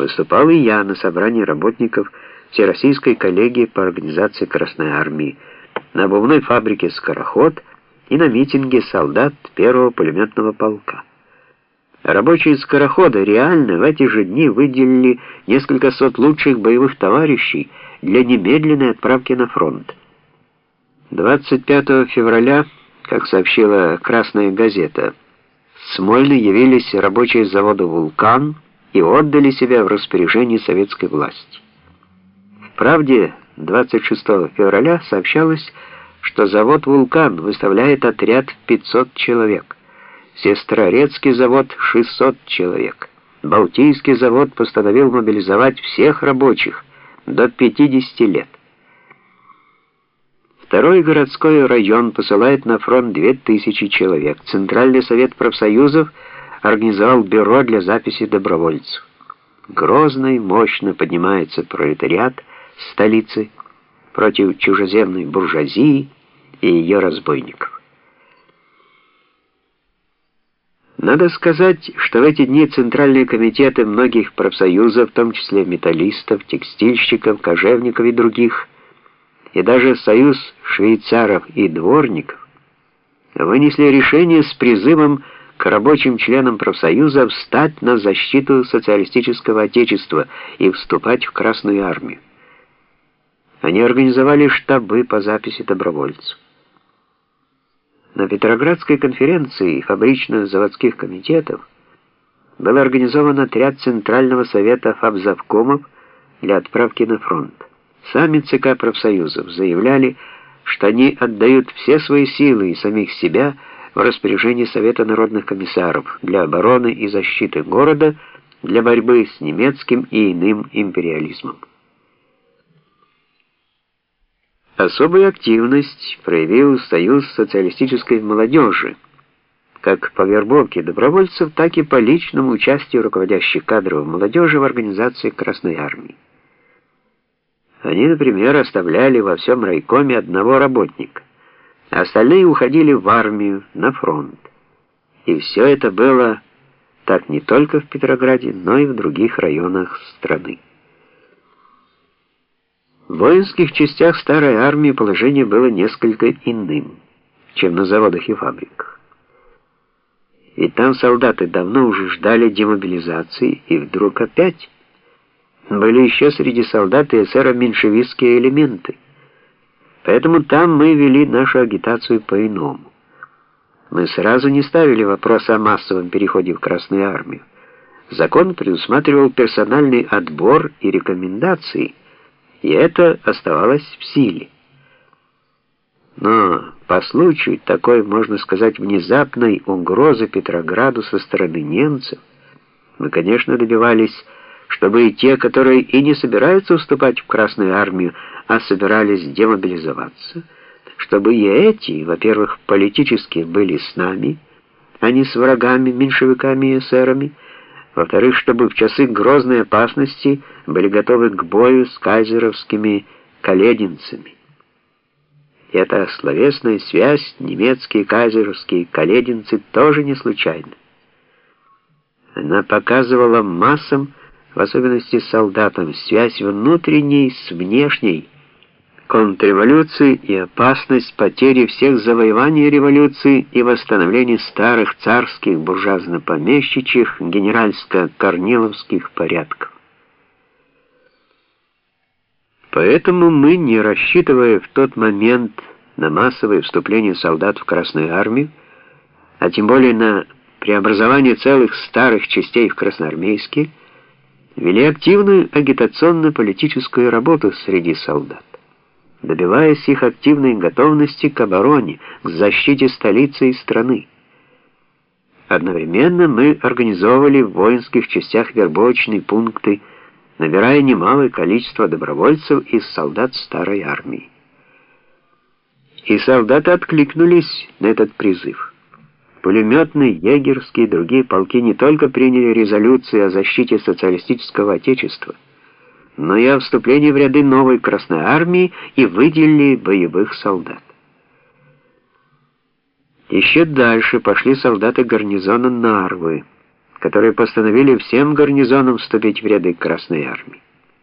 Выступал и я на собрании работников Всероссийской коллегии по организации Красной Армии, на обувной фабрике «Скороход» и на митинге солдат первого пулеметного полка. Рабочие скорохода реально в эти же дни выделили несколько сот лучших боевых товарищей для немедленной отправки на фронт. 25 февраля, как сообщила «Красная газета», в Смольный явились рабочие завода «Вулкан» и отдали себя в распоряжение советской власти. В «Правде» 26 февраля сообщалось, что завод «Вулкан» выставляет отряд в 500 человек. Сестрорецкий завод — 600 человек. Балтийский завод постановил мобилизовать всех рабочих до 50 лет. Второй городской район посылает на фронт 2000 человек. Центральный совет профсоюзов организовал бюро для записи добровольцев. Грозно и мощно поднимается пролетариат столицы против чужеземной буржуазии и ее разбойников. Надо сказать, что в эти дни центральные комитеты многих профсоюзов, в том числе металлистов, текстильщиков, кожевников и других, и даже союз швейцаров и дворников, вынесли решение с призывом к рабочим членам профсоюза встать на защиту социалистического отечества и вступать в Красную армию. Они организовали штабы по записи добровольцев. На Петроградской конференции фабрично-заводских комитетов был организован отряд Центрального совета фабзавкомов для отправки на фронт. Сами ЦК профсоюзов заявляли, что они отдают все свои силы и самих себя в распоряжение Совета народных комиссаров для обороны и защиты города, для борьбы с немецким и иным империализмом. Особую активность проявил Союз социалистической молодежи, как по вербовке добровольцев, так и по личному участию руководящих кадров молодежи в организации Красной Армии. Они, например, оставляли во всем райкоме одного работника, а остальные уходили в армию, на фронт. И все это было так не только в Петрограде, но и в других районах страны. В воинских частях старой армии положение было несколько иным, чем на заводах и фабриках. Ведь там солдаты давно уже ждали демобилизации, и вдруг опять были еще среди солдат и эсера меньшевистские элементы. Поэтому там мы вели нашу агитацию по-иному. Мы сразу не ставили вопрос о массовом переходе в Красную армию. Закон предусматривал персональный отбор и рекомендации – и это оставалось в силе. Но по случаю такой, можно сказать, внезапной угрозы Петрограду со стороны немцев, мы, конечно, добивались, чтобы и те, которые и не собираются уступать в Красную армию, а собирались демобилизоваться, чтобы и эти, во-первых, политически были с нами, а не с врагами, меньшевиками и эсерами, во-вторых, чтобы в часы грозной опасности были готовы к бою с кайзеровскими калединцами. Эта словесная связь, немецкие кайзеровские калединцы, тоже не случайна. Она показывала массам, в особенности солдатам, связь внутренней с внешней, контрреволюции и опасность потери всех завоеваний революции и восстановления старых царских буржуазно-помещичьих генеральско-корниловских порядков. Поэтому мы, не рассчитывая в тот момент на массовое вступление солдат в Красную армию, а тем более на преобразование целых старых частей в красноармейские, вели активную агитационно-политическую работу среди солдат добиваясь их активной готовности к обороне, к защите столицы и страны. Одновременно мы организовывали в воинских частях вербовочные пункты, набирая немалое количество добровольцев из солдат старой армии. И солдаты откликнулись на этот призыв. Пулеметные, егерские и другие полки не только приняли резолюции о защите социалистического отечества, но и о вступлении в ряды новой Красной Армии и выделили боевых солдат. Еще дальше пошли солдаты гарнизона Нарвы, которые постановили всем гарнизонам вступить в ряды Красной Армии.